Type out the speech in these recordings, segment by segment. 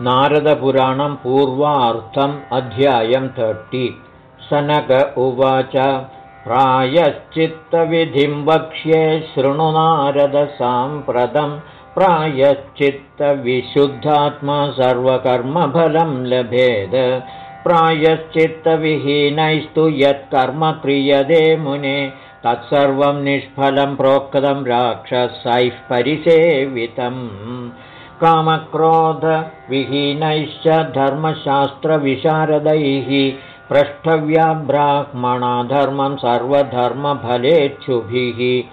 नारदपुराणं पूर्वार्थम् अध्यायं तर्टि सनक उवाच प्रायश्चित्तविधिं वक्ष्ये शृणु नारदसाम्प्रतं। प्रायश्चित्तविशुद्धात्मा सर्वकर्मफलं लभेद। प्रायश्चित्तविहीनैस्तु यत्कर्म क्रियते मुने। तत्सर्वं निष्फलं प्रोक्तं राक्षसैः परिसेवितम् कामक्रोधविहीनैश्च धर्मशास्त्रविशारदैः प्रष्टव्या ब्राह्मणा धर्मं सर्वधर्मफलेच्छुभिः।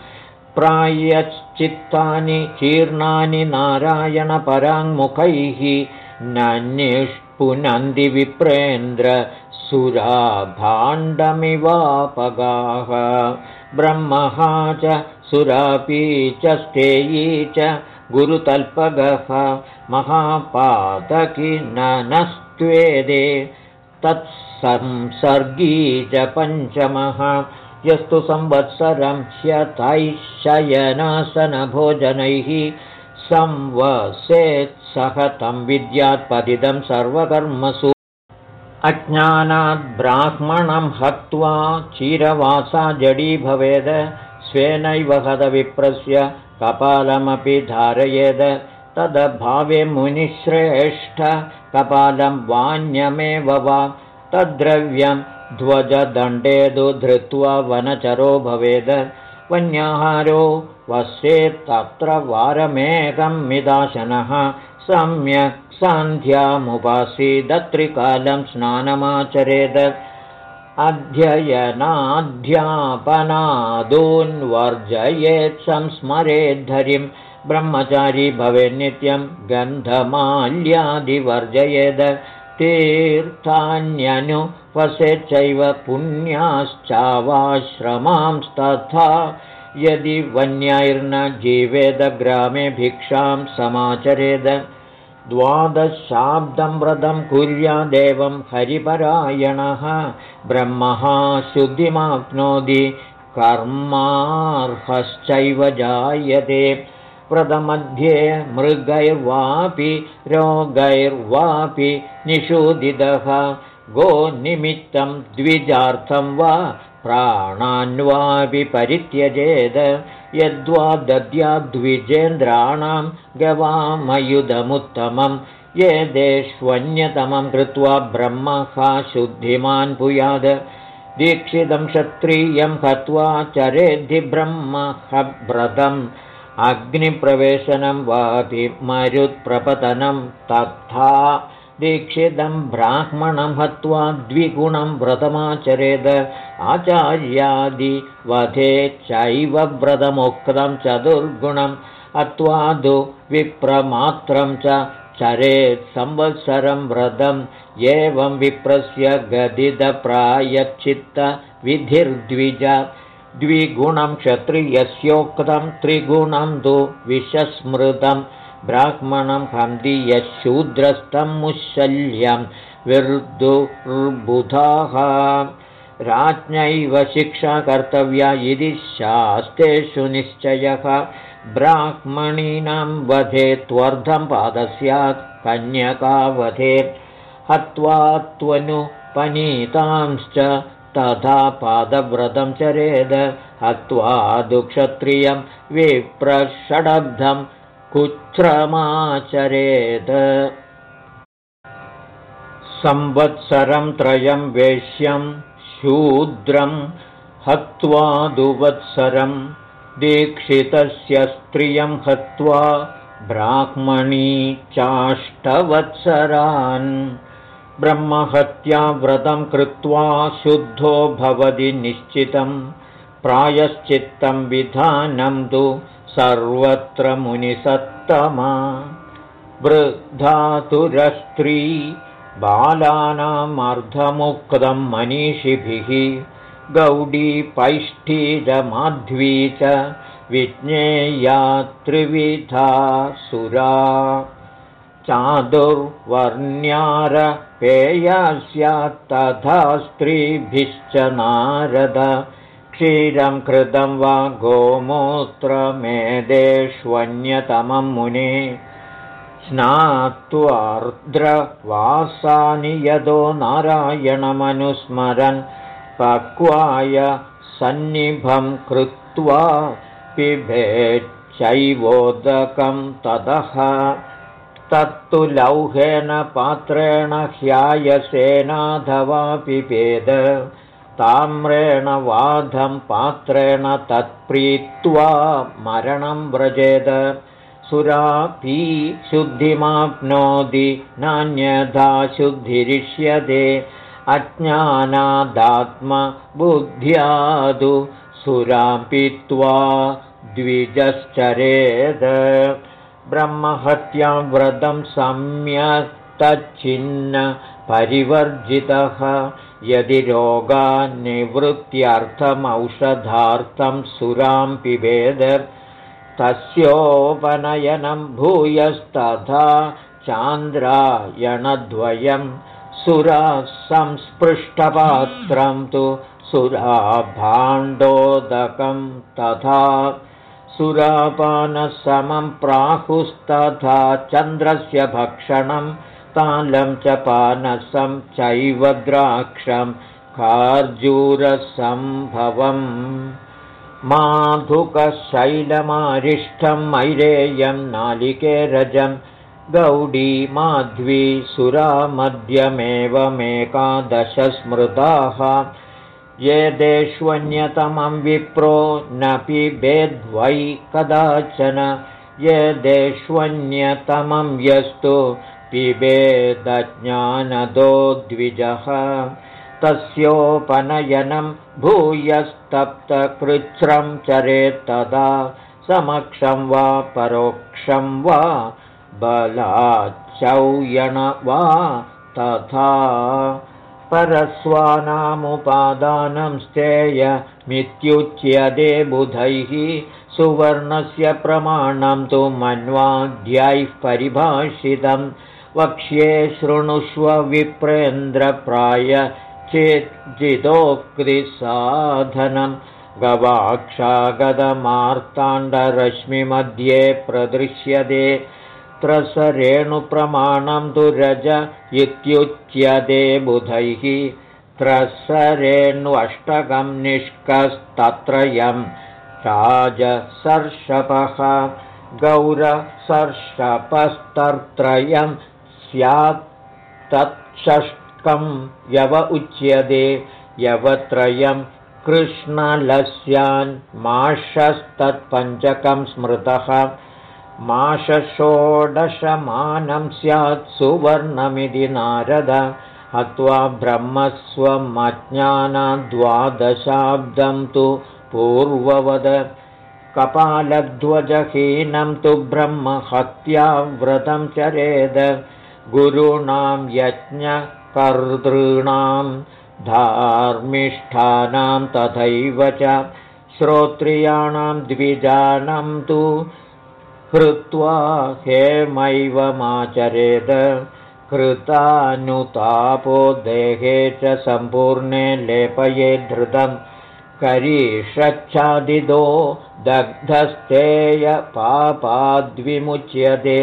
प्रायश्चित्तानि जीर्णानि नारायणपराङ्मुखैः न निष्पुनन्ति विप्रेन्द्र सुराभाण्डमिवापगाः। ब्रह्मः च सुरापी च स्तेयी च गुरुतल्पगः महापातकी नस्त्वेदे तत्संसर्गी च पञ्चमः। यस्तु संवत्सरं ह्यतैः शयनासनभोजनैः संवसेत्सह तं विद्यात्पतितं सर्वकर्मसु। अज्ञानाद्ब्राह्मणं हत्वा चिरवासा जडी भवेद। स्वेनैव हतविप्रस्य कपालमपि धारयेद तदभावे मुनिश्रेष्ठ। कपालं वान्यमेव वा तद्द्रव्यं ध्वजदण्डेदु धृत्वा वनचरो भवेद। वन्याहारो वस्येत्तत्र वारमेकं मिदाशनः सम्यक् सन्ध्यामुपासीदत्रिकालं स्नानमाचरेद अध्ययनाध्यापनादून्वर्जयेत् संस्मरेद्धरिं ब्रह्मचारी भवेन्नित्यं गन्धमाल्यादिवर्जयेद तीर्थान्यनुपसेच्चैव पुण्याश्चावाश्रमांस्तथा यदि वन्यैर्न जीवेदग्रामे भिक्षां समाचरेद द्वादशाब्दं व्रतं कुर्यादेवं हरिपरायणः ब्रह्मः शुद्धिमाप्नोति कर्मार्हश्चैव जायते व्रतमध्ये मृगैर्वापि रोगैर्वापि निषूदितः गोनिमित्तं द्विजार्थं वा प्राणान्वापि परित्यजेद यद्वा दद्याद्विजेन्द्राणां गवामयुधमुत्तमं ये देष्वन्यतमं कृत्वा ब्रह्मः शुद्धिमान् भूयाद। दीक्षितं क्षत्रियं हत्वा चरेद्धि ब्रह्मह्रतम् अग्निप्रवेशनं वापि मरुत्प्रपतनं तथा दीक्षितं ब्राह्मणं हत्वा द्विगुणं व्रतमाचरेद। आचार्यादिवधे चैव व्रतमुक्तं चतुर्गुणम् अत्वादु विप्रमात्रं च चरेत् संवत्सरं व्रतं एवं विप्रस्य गदितप्रायच्चित्तविधिर्द्विज द्विगुणं क्षत्रियस्योक्तं त्रिगुणं तु विषस्मृतम् ब्राह्मणं हन्ति यशूद्रस्तं मुशल्यं विर्दुर्बुधाः। राज्ञैव शिक्षा कर्तव्या इति शास्तेषु निश्चयः। ब्राह्मणीनां वधे त्वर्धं पादस्यात् कन्यकावधे हत्वा त्वनुपनीतांश्च तथा पादव्रतं चरेद। हत्वा दुक्षत्रियं विप्रषडब्धं कुच्छ्रमाचरेत् संवत्सरं त्रयं वेश्यं शूद्रं हत्वा दुवत्सरं दीक्षितस्य स्त्रियं हत्वा ब्राह्मणी चाष्टवत्सरान्। ब्रह्महत्याव्रतं कृत्वा शुद्धो भवति निश्चितं प्रायश्चित्तं विधानं तु सर्वत्र मुनिसत्तमा। वृद्धातुरस्त्री बालानामर्धमुक्तं मनीषिभिः गौडीपैष्ठीजमाध्वी च विज्ञेया त्रिविधा सुरा। चादुर्वर्ण्यारपेया स्यात् तथा स्त्रीभिश्च नारद क्षीरं कृतं वा गोमूत्रमेदेष्वन्यतमं मुने। स्नात्वार्द्रवासानि यदो नारायणमनुस्मरन् पक्वाय सन्निभं कृत्वा पिभेच्छैवोदकं ततः। तत्तु लौहेन पात्रेण ह्यायसेनाधवा पिबेद ताम्रेण वाधं पात्रेण तत्प्रीत्वा मरणं व्रजेद। सुरापी शुद्धिमाप्नोति नान्यथा शुद्धिरिष्यते। अज्ञानादात्मबुद्ध्यादु सुरां पीत्वा द्विजश्चरेद। ब्रह्महत्यां व्रतं सम्यक्तच्छिन्न परिवर्जितः यदि रोगान्निवृत्त्यर्थमौषधार्थं सुरां पिबेद तस्योपनयनं भूयस्तथा चान्द्रायणद्वयं सुरा संस्पृष्टपात्रं तु सुराभाण्डोदकं तथा सुरापानसमं प्राहुस्तथा चन्द्रस्य भक्षणं तालं च पानसं चैव द्राक्षं खार्जूरसम्भवम् माधुकशैलमारिष्ठं मैरेयं नालिकेरजं गौडी माध्वी सुरामध्यमेवमेकादश स्मृताः ये देष्वन्यतमं विप्रो न पिबेद्वै कदाचन ये देष्वन्यतमं यस्तु पिबेदज्ञानदो द्विजः तस्योपनयनं भूयस्तप्तकृच्छ्रं चरेत्तदा समक्षं वा परोक्षं वा बलाच्चौयण वा तथा। परस्वानामुपादानं स्थेयमित्युच्यते बुधैः। सुवर्णस्य प्रमाणं तु मन्वाद्यैः परिभाषितं वक्ष्ये शृणुष्व विप्रेन्द्रप्राय चेज्जिदोक्तिसाधनं गवाक्षागतमार्ताण्डरश्मिमध्ये प्रदृश्यते। त्रसरेणुप्रमाणं दुरज इत्युच्यते बुधैः। त्रसरेण्वष्टकं निष्कस्तत्रयं राजसर्षपः। गौरसर्षपस्तर्त्रयं स्यात्तच्छष्कं यव उच्यते यवत्रयं कृष्णलस्यान्माषस्तत्पञ्चकं स्मृतः। माषषोडशमानं स्यात् सुवर्णमिति नारद। हत्वा ब्रह्मस्वमज्ञानद्वादशाब्दं तु पूर्ववद। कपालध्वजहीनं तु ब्रह्महत्याव्रतं चरेद गुरूणां यज्ञकर्तॄणां धार्मिष्ठानां तथैव च श्रोत्रियाणां द्विजानं तु कृत्वा हेमैवमाचरेद कृतानुतापो देहे च सम्पूर्णे लेपये धृतं करीषच्छादिदो दग्धस्तेयपापाद्विमुच्यते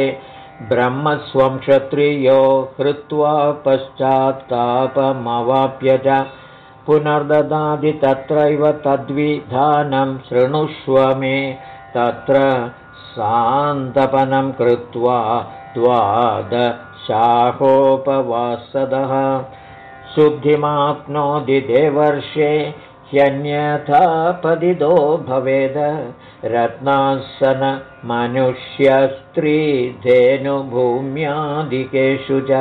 ब्रह्मस्वं क्षत्रियो हृत्वा पश्चात्तापमवाप्य च पुनर्ददाति तत्रैव तद्विधानं शृणुष्व मे। तत्र सान्तपनं कृत्वा द्वादशाहोपवासदः। शुद्धिमाप्नोति देवर्षे ह्यन्यथा पदिदो भवेद रत्नास्सनमनुष्यस्त्रीधेनुभूम्यादिकेषु च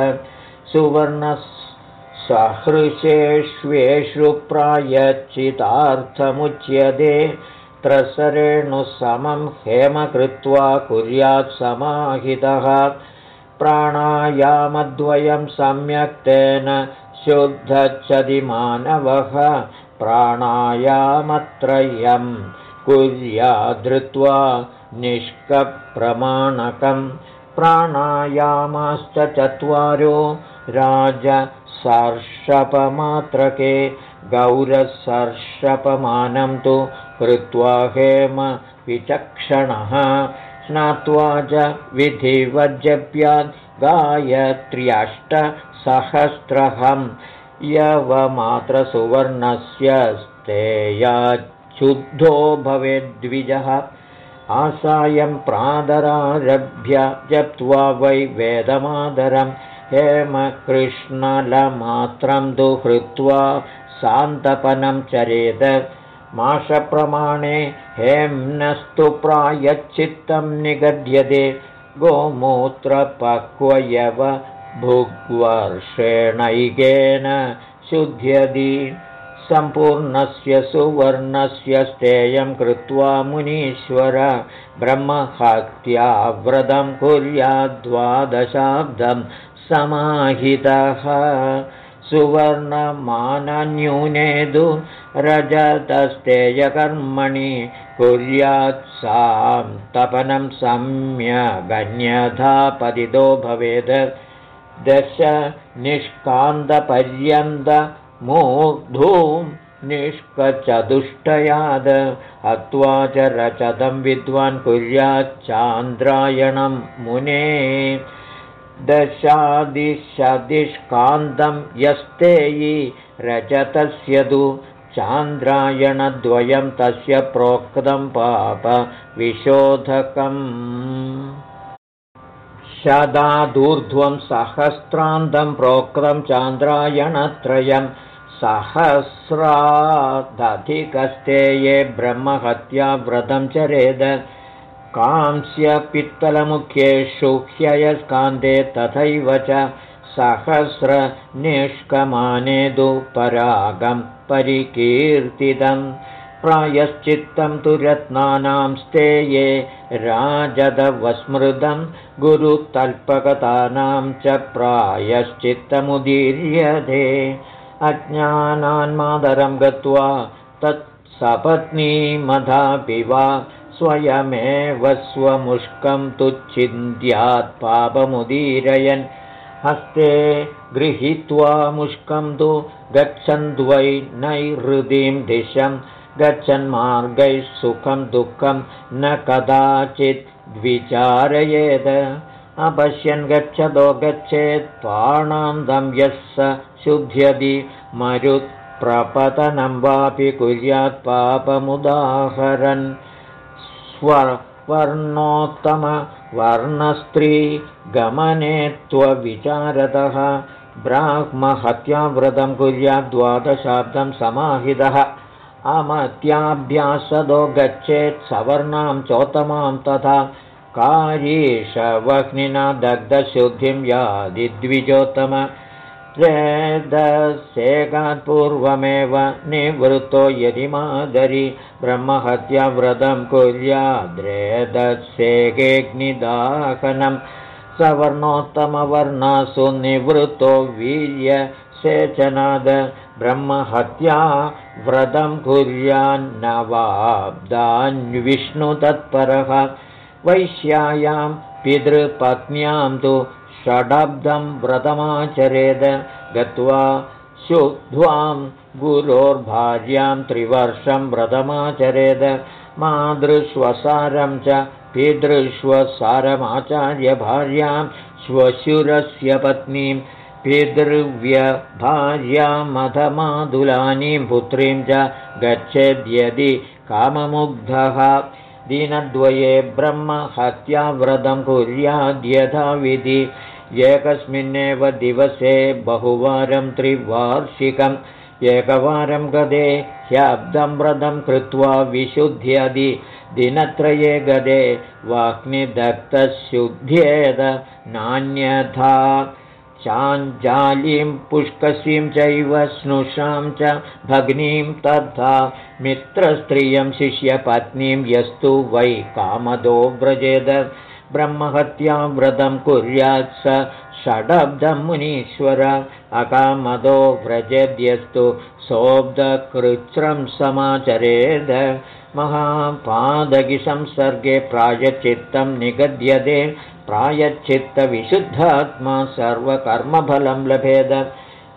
सुवर्णसहृषेष्वेषु प्रायच्चितार्थमुच्यते त्रसरेणुसमं हेम कृत्वा कुर्यात् समाहितः। प्राणायामद्वयं सम्यक्तेन शुद्धच्छति मानवः प्राणायामत्रयं कुर्यादृत्वा निष्कप्रमाणकं प्राणायामाश्च चत्वारो राजसर्षपमात्रके गौरसर्षपमानं तु कृत्वा हेम विचक्षणः स्नात्वा च विधिवज्जप्यात् गायत्र्यष्टसहस्रहं यवमात्रसुवर्णस्य स्तेयाच्छुद्धो भवेद्विजः। आसायं प्रादरारभ्य जप्त्वा वै वेदमादरं। हेमकृष्णलमात्रं दुहृत्वा सान्तपनं चरेद। माषप्रमाणे हेम्नस्तु प्रायच्चित्तं निगद्यते। गोमूत्रपक्वयव भुग्वर्षेणैकेन शुध्यति सम्पूर्णस्य सुवर्णस्य स्तेयं कृत्वा मुनीश्वर ब्रह्महत्याव्रतं कुर्याद्वादशाब्दं समाहितः। सुवर्णमानन्यूनेदु रजतस्तेयकर्मणि कुर्यात् सां तपनं सम्यगन्यथा पतितो भवेद्। दश निष्कान्तपर्यन्त मूर्धूं निष्कचतुष्टयाद हत्वा च रचतं विद्वान् कुर्याच्चान्द्रायणं मुने। दशादिशदिष्कान्तं यस्तेयि रजतस्य तु चान्द्रायणद्वयं तस्य प्रोक्तं पापविशोधकम् शदादूर्ध्वं सहस्रान्तं प्रोक्तं चान्द्रायणत्रयम् सहस्रादधिकस्ते ये ब्रह्महत्याव्रतं चरेद कांस्यपित्तलमुख्येषु ह्ययस्कान्ते तथैव च सहस्रनिष्कमानेदु परागं परिकीर्तितं। प्रायश्चित्तं तु रत्नानां स्तेये राजदवस्मृतं। गुरुतल्पकतानां च प्रायश्चित्तमुदीर्यते अज्ञानान्मादरं गत्वा तत्सपत्नीमधापि वा स्वयमेव स्वमुष्कं तुच्छिन्द्यात् पापमुदीरयन्। हस्ते गृहीत्वा मुष्कं तु गच्छन्द्वै नैहृदिं दिशं गच्छन्मार्गैः सुखं दुःखं न कदाचित् द्विचारयेद अपश्यन् गच्छतो गच्छेत् पाणान्दं यः स शुध्यति मरुत्प्रपतनं वापि कुर्यात् पापमुदाहरन्। स्वर्णोत्तमवर्णस्त्री गमने त्वविचारतः ब्राह्महत्याव्रतं कुर्याद्वादशाब्दं समाहितः। अमत्याभ्यासदो गच्छेत् सवर्णां चोत्तमां तथा कारीशवह्निना दग्धशुद्धिं यादिद्विजोत्तम पूर्वमेव निवृत्तो यदि मादरि ब्रह्महत्याव्रतं कुर्याद्रेदसेकेऽग्निदाहनं सवर्णोत्तमवर्णासु निवृत्तो वीर्यसेचनाद ब्रह्महत्या व्रतं कुर्यान्नवाब्दान्विष्णुतत्परः वैश्यायां पितृपत्न्यां तु षडब्दं व्रतमाचरेद गत्वा शुद्ध्वां गुरोर्भार्यां त्रिवर्षं व्रतमाचरेद मातृष्वसारं च पितृष्वसारमाचार्यभार्यां श्वशुरस्य पत्नीं पितृव्यभार्यामधमादुलानीं पुत्रीं च गच्छेद्यदि काममुग्धः दिनद्वये ब्रह्महत्याव्रतं कुर्याद्यथाविधि। एकस्मिन्नेव दिवसे बहुवारं त्रिवार्षिकम्। एकवारं गदे ह्यब्दं व्रतं कृत्वा विशुद्ध्यदि। दिनत्रये गदे वाग्निदत्तशुद्ध्येद नान्यथा चाञ्जालीं पुष्कसीं चैव स्नुषां च भग्नीं तथा मित्रस्त्रियं शिष्यपत्नीं यस्तु वै कामदो व्रजेद। ब्रह्महत्यां व्रतं कुर्यात् स षडब्दं मुनीश्वर। अकामदो व्रजेद्यस्तु सोऽब्धकृच्छ्रं समाचरेद महापादगिसंसर्गे प्रायचित्तं निगद्यते प्रायच्चित्तविशुद्धात्मा सर्वकर्मफलं लभेद।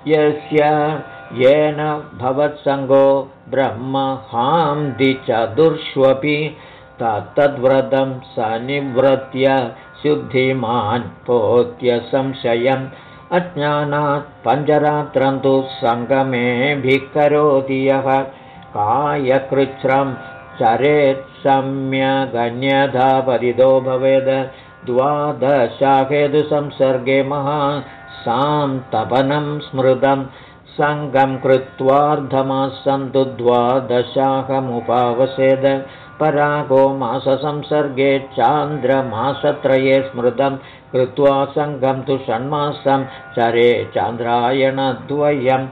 यस्य येन भवत्सङ्गो ब्रह्महां दिचतुर्ष्वपि तत्तद्व्रतं सनिवृत्य शुद्धिमान् पोत्य संशयम्। अज्ञानात् पञ्चरात्रं तु सङ्गमेभिः करोति यः। कायकृच्छ्रं चरेत् सम्यगन्यथा परितो भवेद् द्वादशाहेतुसंसर्गे महा सां तपनं स्मृतं सङ्गं कृत्वार्धमासन्तु द्वादशाहमुपावसेद परागो माससंसर्गे चान्द्रमासत्रये स्मृतं कृत्वा सङ्गं तु षण्मासं चरे चान्द्रायणद्वयं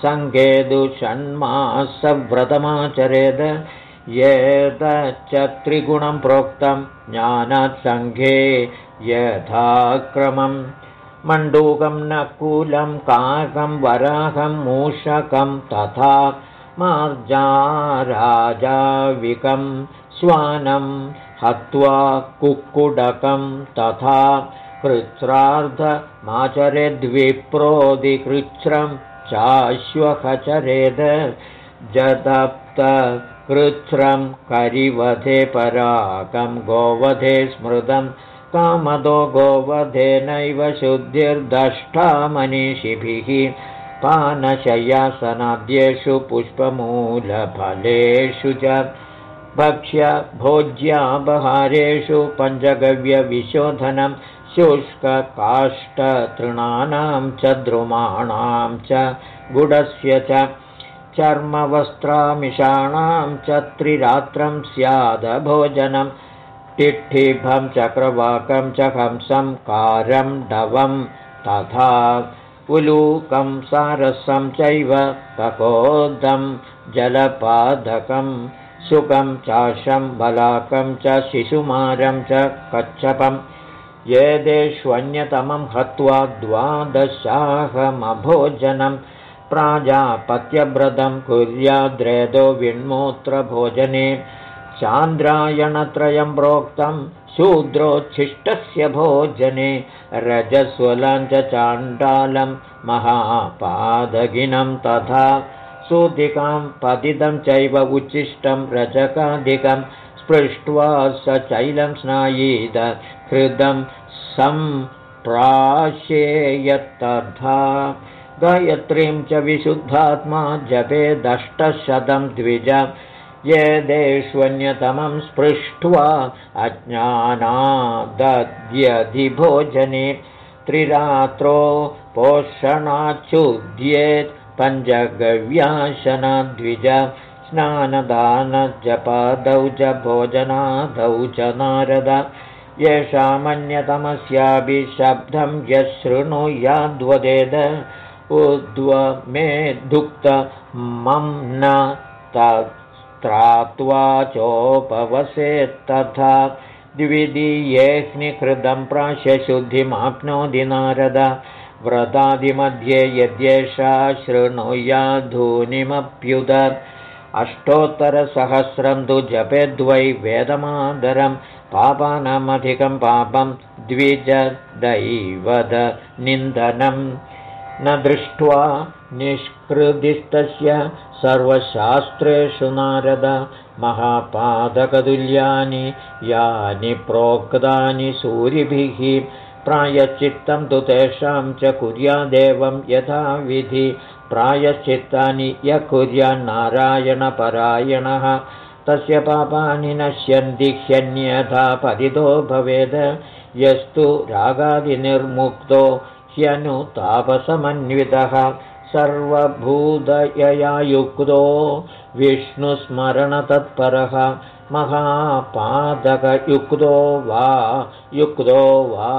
किञ्चिन्न्यूनाब्दसङ्गेदु षण्मासव्रतमाचरेद एतच्च त्रिगुणं प्रोक्तं ज्ञानात्सङ्घे यथाक्रमम् मण्डूकं नकुलं काकं वराहं मूषकं तथा मार्जाराजाविकं श्वानं हत्वा कुक्कुडकं तथा कृच्छ्रार्धमाचरेद्विप्रोदिकृच्छ्रं चाश्वखचरेद जदप्तकृच्छ्रं करिवधे पराकं गोवधे स्मृतं कामदो गोवधेनैव शुद्धिर्दष्टा मनीषिभिः पानशय्यासनाद्येषु पुष्पमूलफलेषु च भक्ष्यभोज्यापहारेषु पञ्चगव्यविशोधनं शुष्ककाष्ठतृणानां च द्रुमाणां च गुडस्य च चर्मवस्त्रामिषाणां च त्रिरात्रं स्यादभोजनं टिट्ठिभं चक्रवाकं च हंसं कारं डवं तथा उलूकं सारसं चैव कपोदं जलपादकं सुखं चाशं बलाकं च शिशुमारं च कच्छपम् येदेष्वन्यतमं हत्वा द्वादशाहमभोजनं प्राजापत्यव्रतं कुर्याद्रेदो विण्मोत्रभोजने चान्द्रायणत्रयं प्रोक्तं शूद्रोच्छिष्टस्य भोजने रजस्वलं चाण्डालं महापादगिनं तथा सूदिकां पतितं चैव उच्छिष्टं रजकाधिकं स्पृष्ट्वा स चैलं स्नायीद हृदं सम्प्राशेयत्तथा। गायत्रीं च विशुद्धात्मा जपेदष्टशतं द्विज। यदेष्वन्यतमं स्पृष्ट्वा अज्ञानादद्यधिभोजने। त्रिरात्रो पोषणाच्युध्येत् पञ्चगव्याशनद्विज स्नानदानजपादौ च भोजनादौ च नारद। येषामन्यतमस्यापि शब्दं यशृणुयाद्वदेद उद्व मे दुक्तमं न तत्रात्वा चोपवसेत्तथा द्वितीयेऽग्निकृतं प्राश्यशुद्धिमाप्नोति नारद। व्रतादिमध्ये यद्येषा शृणुयाधूनिमप्युद अष्टोत्तरसहस्रं तु जपेद्वै वेदमादरं पापानामधिकं पापं द्विजदैवद निन्दनं। न दृष्ट्वा निष्कृदिस्तस्य सर्वशास्त्रेषु नारद महापादकतुल्यानि यानि प्रोक्तानि सूरिभिः प्रायश्चित्तं तु तेषां च कुर्यादेवं यथाविधि। प्रायश्चित्तानि य कुर्यान्नारायणपरायणः तस्य पापानि नश्यन्ति ह्यन्यथा पतितो भवेद। यस्तु रागादिनिर्मुक्तो ह्यनुतापसमन्वितः सर्वभूतयया युक्तो विष्णुस्मरणतत्परः। महापादकयुक्तो वा युक्तो वा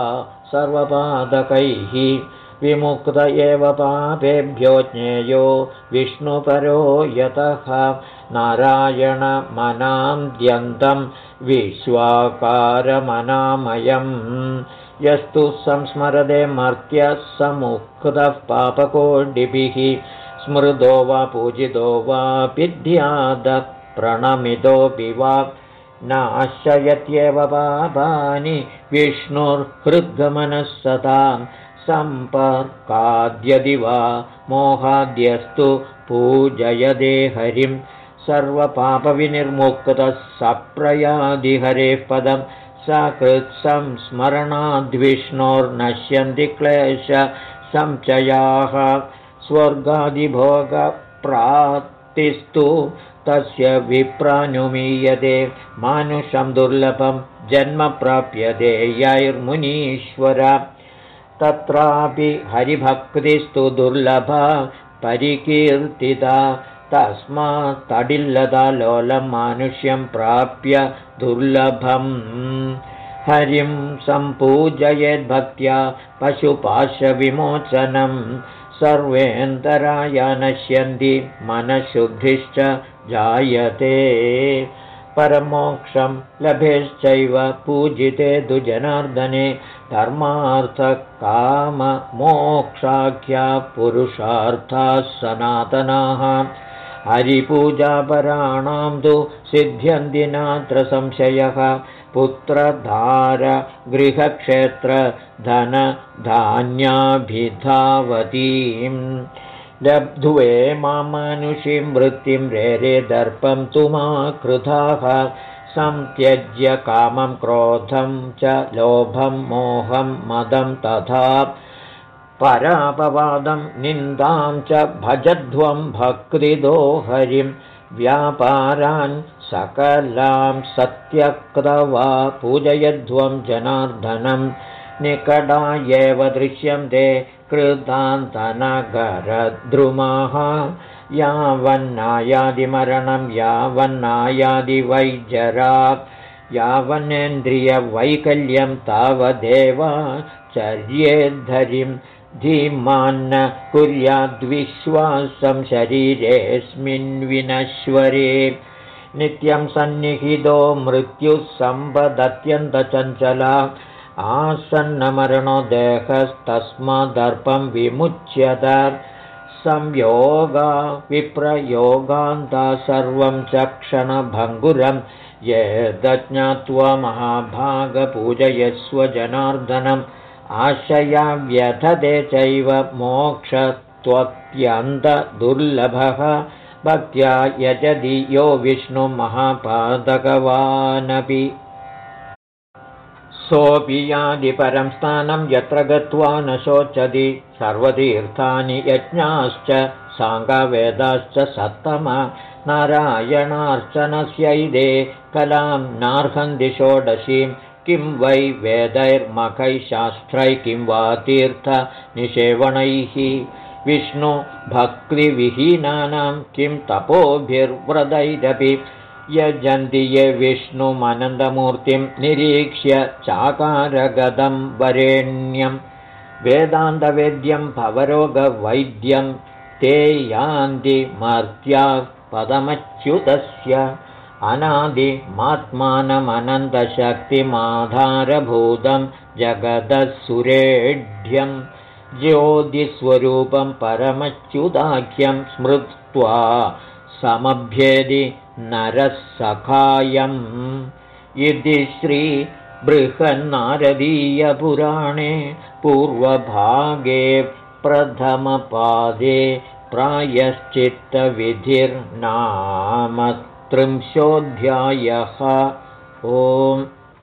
सर्वपादकैः विमुक्त एव पापेभ्यो ज्ञेयो विष्णुपरो यतः। नारायणमनान्द्यन्तं विश्वाकारमनामयम्। यस्तु संस्मरदे मर्त्यः समुक्तः पापकोडिभिः स्मृतो वा पूजितो वा प्रणमितोऽपि वा नाशयत्येव पापानि विष्णुर्हृद्गमनः सतां सम्पर्काद्यदि वा मोहाद्यस्तु पूजयदे हरिं। सर्वपापविनिर्मुक्तः सप्रयादिहरेः पदं सकृत्संस्मरणाद्विष्णोर्नश्यन्ति क्लेश संचयाः स्वर्गादिभोगप्राप्तिस्तु तस्य विप्रानुमीयते मानुषं दुर्लभं जन्म प्राप्यते यैर्मुनीश्वर। तत्रापि हरिभक्तिस्तु दुर्लभा परिकीर्तिता तस्मात् तडिल्लता लोलं मानुष्यं प्राप्य दुर्लभम्। हरिं सम्पूजयेद्भक्त्या पशुपाशविमोचनं सर्वेऽन्तराय नश्यन्ति मनःशुद्धिश्च जायते। परमोक्षं लभेश्चैव पूजिते दुजनार्दने धर्मार्थकाममोक्षाख्या पुरुषार्थाः सनातनाः हरिपूजापराणां तु सिद्ध्यन्ति नात्र संशयः पुत्रधार गृहक्षेत्रधनधान्याभिधावतीम् लब्ध्वे मामानुषीं वृत्तिं रेरे दर्पं तु मा कृताः संत्यज्य कामं क्रोधं च लोभं मोहं मदं तथा। परापवादं निन्दां च भजध्वं भक्तिदो हरिं व्यापारान् सकलां सत्यक्तवा पूजयध्वं जनार्दनं निकटा एव दृश्यन्ते कृतान्तनगरद्रुमाः। यावन्नायादिमरणं यावन्नायादिवैजरा यावन्नेन्द्रियवैकल्यं तावदेव चर्येद्धरिं धीमान्न कुर्याद्विश्वासं शरीरेऽस्मिन् विनश्वरे नित्यं सन्निहितो मृत्युः सम्पदत्यन्तचञ्चला। आसन्नमरणो देहस्तस्मादर्पं विमुच्यत। संयोगा विप्रयोगान्ता सर्वं च क्षणभङ्गुरं। यदज्ञात्वा महाभागपूजयस्व जनार्दनम्। आशया व्यथते चैव मोक्षत्वत्यन्तदुर्लभः भक्त्या यजति यो विष्णुमहापादकवानपि सोऽपि यादिपरं स्थानं यत्र गत्वा न शोचति सर्वतीर्थानि यज्ञाश्च साङ्गवेदाश्च सत्तम नारायणार्चनस्यैदे कलां नार्हन्ति षोडशीं। किं वै वेदैर्मखैशास्त्रै किं वा तीर्थनिषेवणैः विष्णुभक्तिविहीनानां किं तपोभिर्व्रतैरपि यजन्ति ये विष्णुमनन्दमूर्तिं निरीक्ष्य चाकारगदं वरेण्यं वेदान्तवेद्यं भवरोगवैद्यं ते यान्ति मर्त्याः पदमच्युतस्य अनादिमात्मानमनन्दशक्तिमाधारभूतं जगदसुरेढ्यं ज्योतिस्वरूपं परमच्युदाख्यं स्मृत्वा समभ्येदि नरः सखायम् इति श्रीबृहन्नारदीयपुराणे पूर्वभागे प्रथमपादे प्रायश्चित्तविधिर्नाम त्रिंशोऽध्यायः ओम्